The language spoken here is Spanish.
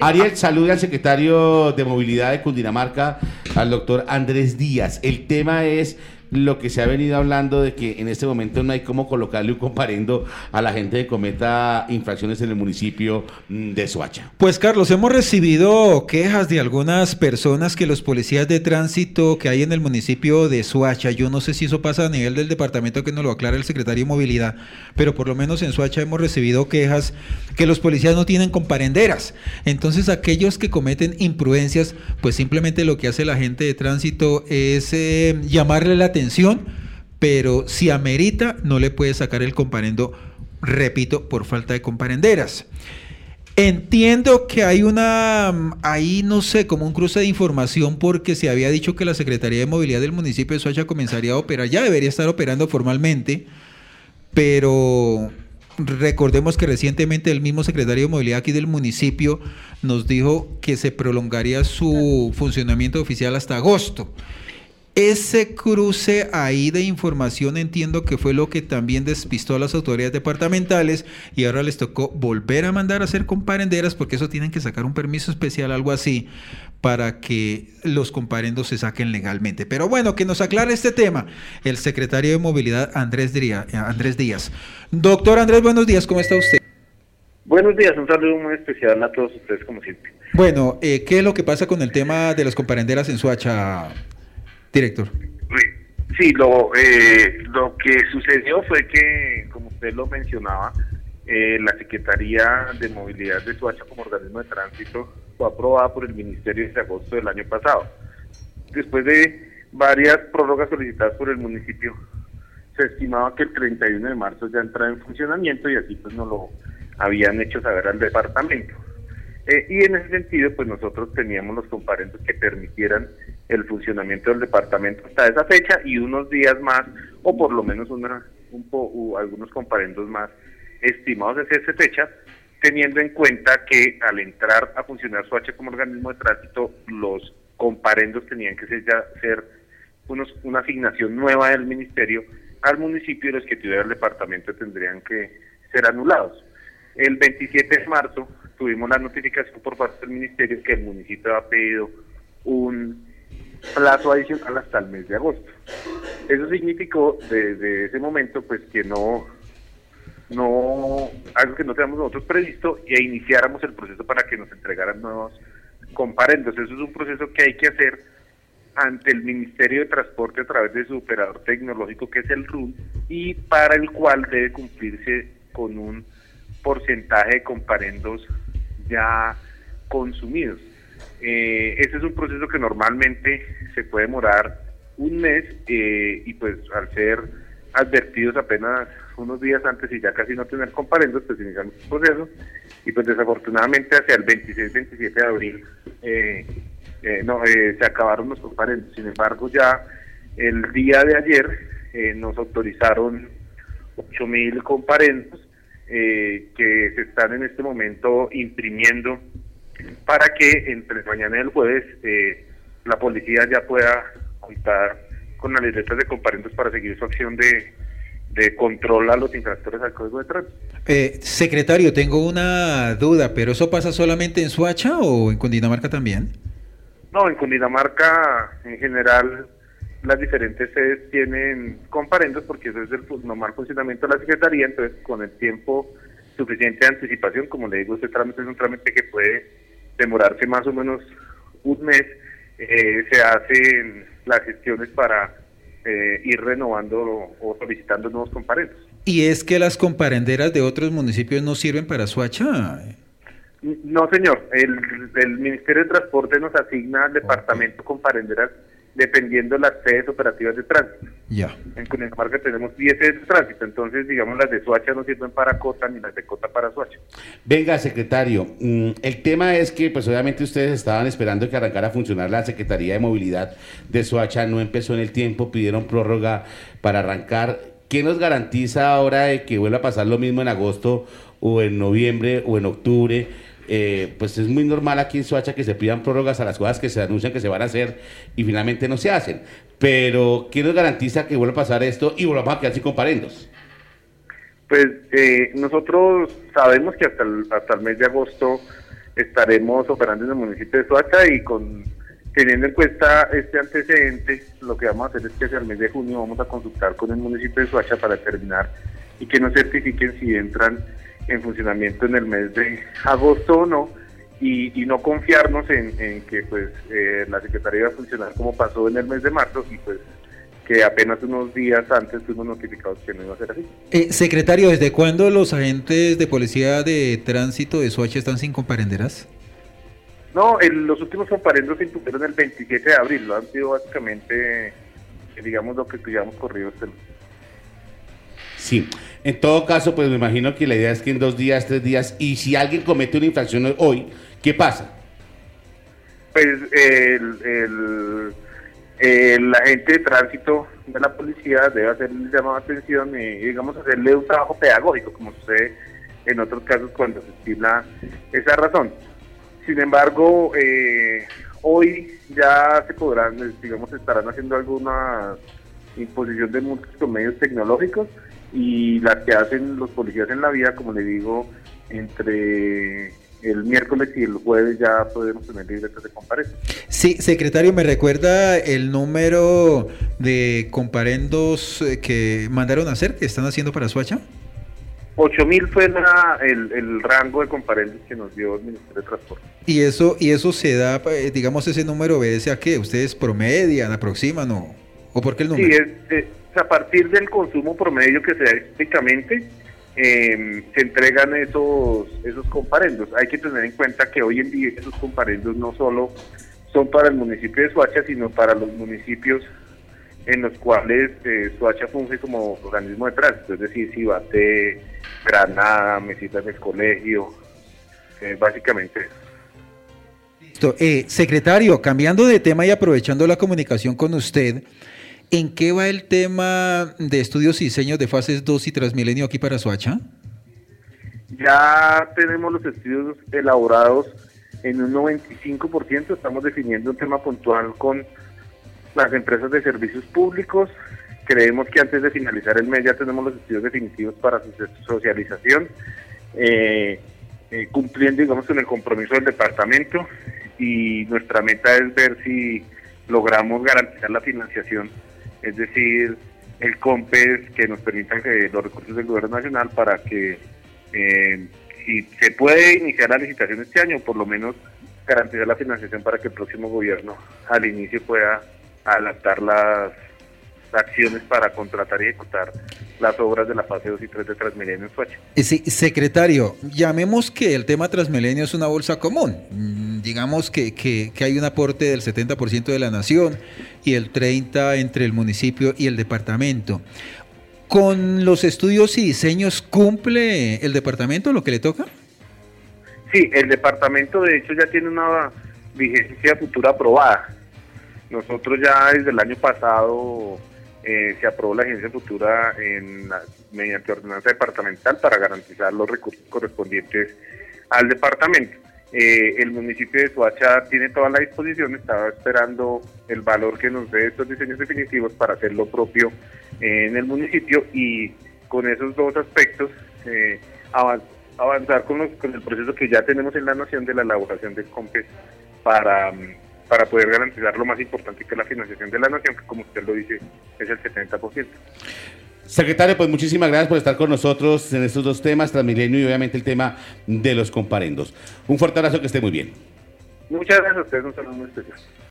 Ariel, salude al secretario de Movilidad de Cundinamarca, al doctor Andrés Díaz. El tema es lo que se ha venido hablando de que en este momento no hay cómo colocarle un comparendo a la gente que cometa infracciones en el municipio mm, de Soacha. Pues Carlos, hemos recibido quejas de algunas personas que los policías de tránsito que hay en el municipio de Soacha, yo no sé si eso pasa a nivel del departamento que nos lo aclara el secretario de Movilidad, pero por lo menos en Soacha hemos recibido quejas que los policías no tienen comparenderas. Entonces aquellos que cometen imprudencias, pues simplemente lo que hace la gente de tránsito es eh, llamarle la atención pero si amerita, no le puede sacar el comparendo, repito, por falta de comparenderas. Entiendo que hay una, ahí no sé, como un cruce de información porque se había dicho que la Secretaría de Movilidad del municipio de Soacha comenzaría a operar, ya debería estar operando formalmente, pero recordemos que recientemente el mismo secretario de Movilidad aquí del municipio nos dijo que se prolongaría su funcionamiento oficial hasta agosto. Ese cruce ahí de información entiendo que fue lo que también despistó a las autoridades departamentales y ahora les tocó volver a mandar a hacer comparenderas porque eso tienen que sacar un permiso especial, algo así, para que los comparendos se saquen legalmente. Pero bueno, que nos aclare este tema el secretario de Movilidad Andrés Díaz. Andrés Díaz. Doctor Andrés, buenos días, ¿cómo está usted? Buenos días, un saludo muy especial a todos ustedes como siempre. Bueno, eh, ¿qué es lo que pasa con el tema de las comparenderas en Suacha, Director. Sí, lo, eh, lo que sucedió fue que, como usted lo mencionaba, eh, la Secretaría de Movilidad de Suacha como organismo de tránsito fue aprobada por el Ministerio desde agosto del año pasado. Después de varias prórrogas solicitadas por el municipio, se estimaba que el 31 de marzo ya entrara en funcionamiento y así pues no lo habían hecho saber al departamento. Eh, y en ese sentido, pues nosotros teníamos los comparendos que permitieran el funcionamiento del departamento hasta esa fecha y unos días más, o por lo menos una, un po, algunos comparendos más estimados desde esa fecha, teniendo en cuenta que al entrar a funcionar SUACHE como organismo de tránsito, los comparendos tenían que ser ya ser unos, una asignación nueva del ministerio al municipio y los que tuviera el departamento tendrían que ser anulados. El 27 de marzo tuvimos la notificación por parte del ministerio que el municipio ha pedido plazo adicional hasta el mes de agosto. Eso significó desde ese momento pues que no no algo que no teníamos nosotros previsto e iniciáramos el proceso para que nos entregaran nuevos comparendos. Eso es un proceso que hay que hacer ante el Ministerio de Transporte a través de su operador tecnológico que es el RUN y para el cual debe cumplirse con un porcentaje de comparendos ya consumidos. Eh, ese es un proceso que normalmente se puede demorar un mes eh, y pues al ser advertidos apenas unos días antes y ya casi no tener comparendos, pues iniciamos el proceso y pues desafortunadamente hacia el 26-27 de abril eh, eh, no se acabaron los comparendos. Sin embargo ya el día de ayer nos autorizaron 8.000 comparendos que se están en este momento imprimiendo para que entre mañana y el jueves eh, la policía ya pueda contar con las libretas de comparendos para seguir su acción de, de control a los infractores al código de tránsito. Eh, secretario, tengo una duda, pero ¿eso pasa solamente en Suacha o en Cundinamarca también? No, en Cundinamarca en general las diferentes sedes tienen comparendos porque eso es el normal funcionamiento de la Secretaría, entonces con el tiempo suficiente de anticipación, como le digo, este trámite es un trámite que puede demorarse más o menos un mes, eh, se hacen las gestiones para eh, ir renovando o solicitando nuevos comparendos. ¿Y es que las comparenderas de otros municipios no sirven para Suacha? No, señor. El, el Ministerio de Transporte nos asigna al departamento comparenderas dependiendo las sedes operativas de tránsito. Ya. En Cundinamarca tenemos 10 sedes de tránsito, entonces digamos las de Suacha no sirven para Cota ni las de Cota para Suacha. Venga, secretario, mm, el tema es que pues obviamente ustedes estaban esperando que arrancara a funcionar la Secretaría de Movilidad de Suacha, no empezó en el tiempo, pidieron prórroga para arrancar. ¿Qué nos garantiza ahora de que vuelva a pasar lo mismo en agosto o en noviembre o en octubre? Eh, pues es muy normal aquí en Soacha que se pidan prórrogas a las cosas que se anuncian que se van a hacer y finalmente no se hacen. Pero, ¿quién nos garantiza que vuelva a pasar esto y volvamos a quedar sin comparendos? Pues eh, nosotros sabemos que hasta el, hasta el mes de agosto estaremos operando en el municipio de Soacha y con teniendo en cuenta este antecedente, lo que vamos a hacer es que hacia el mes de junio vamos a consultar con el municipio de Soacha para determinar y que nos certifiquen si entran en funcionamiento en el mes de agosto o no y, no confiarnos en, que pues eh, la Secretaría va a funcionar como pasó en el mes de marzo y pues que apenas unos días antes fuimos notificados que no iba a ser así. Eh, secretario, ¿desde cuándo los agentes de policía de tránsito de Soacha están sin comparenderas? No, los últimos comparendos se impusieron el 27 de abril, lo han sido básicamente, digamos, lo que estudiamos corrido este Sí, en todo caso, pues me imagino que la idea es que en dos días, tres días, y si alguien comete una infracción hoy, ¿qué pasa? Pues el, el, agente de tránsito de la policía debe hacer el llamado atención y, digamos, hacerle un trabajo pedagógico, como sucede en otros casos cuando se estima esa razón. Sin embargo, eh, hoy ya se podrán, digamos, estarán haciendo alguna imposición de multas medios tecnológicos y las que hacen los policías en la vía, como le digo, entre el miércoles y el jueves ya podemos tener libretas de comparendo. Sí, secretario, ¿me recuerda el número de comparendos eh, que mandaron a hacer, que están haciendo para Suacha? 8.000 fue el, rango de comparendos que nos dio el Ministerio de Transporte. ¿Y eso, y eso se da, eh, digamos, ese número obedece a qué? ¿Ustedes promedian, aproximan o, o por qué el número? Sí, es, a partir del consumo promedio que se da em, se entregan esos, esos comparendos. Hay que tener en cuenta que hoy en día esos comparendos no solo son para el municipio de Suacha, sino para los municipios en los cuales eh, funge como organismo de tránsito, es decir, Cibate, Granada, Mesita del Colegio, eh, básicamente Listo. Eh, secretario, cambiando de tema y aprovechando la comunicación con usted, ¿En qué va el tema de estudios y diseños de fases 2 y Transmilenio aquí para Soacha? Ya tenemos los estudios elaborados en un 95%. Estamos definiendo un tema puntual con las empresas de servicios públicos. Creemos que antes de finalizar el mes ya tenemos los estudios definitivos para su socialización, eh, eh, cumpliendo, digamos, con el compromiso del departamento. Y nuestra meta es ver si logramos garantizar la financiación es decir, el COMPES que nos permita que los recursos del gobierno nacional para que eh, si se puede iniciar la licitación este año, por lo menos garantizar la financiación para que el próximo gobierno al inicio pueda adaptar las acciones para contratar y ejecutar las obras de la fase 2 y 3 de Transmilenio en Suacha. Eh, sí, secretario, llamemos que el tema Transmilenio es una bolsa común. Digamos que, que, que hay un aporte del 70% de la nación y el 30% entre el municipio y el departamento. ¿Con los estudios y diseños cumple el departamento lo que le toca? Sí, el departamento de hecho ya tiene una vigencia futura aprobada. Nosotros ya desde el año pasado eh, se aprobó la agencia futura en, mediante ordenanza departamental para garantizar los recursos correspondientes al departamento. Eh, el municipio de Suacha tiene toda la disposición, estaba esperando el valor que nos dé estos diseños definitivos para hacer lo propio en el municipio y con esos dos aspectos eh, avanzar con, el proceso que ya tenemos en la nación de la elaboración de COMPES para para poder garantizar lo más importante que es la financiación de la nación, que como usted lo dice, es el 70%. Secretario, pues muchísimas gracias por estar con nosotros en estos dos temas, Transmilenio y obviamente el tema de los comparendos. Un fuerte abrazo, que esté muy bien. Muchas gracias a ustedes, un saludo muy especial.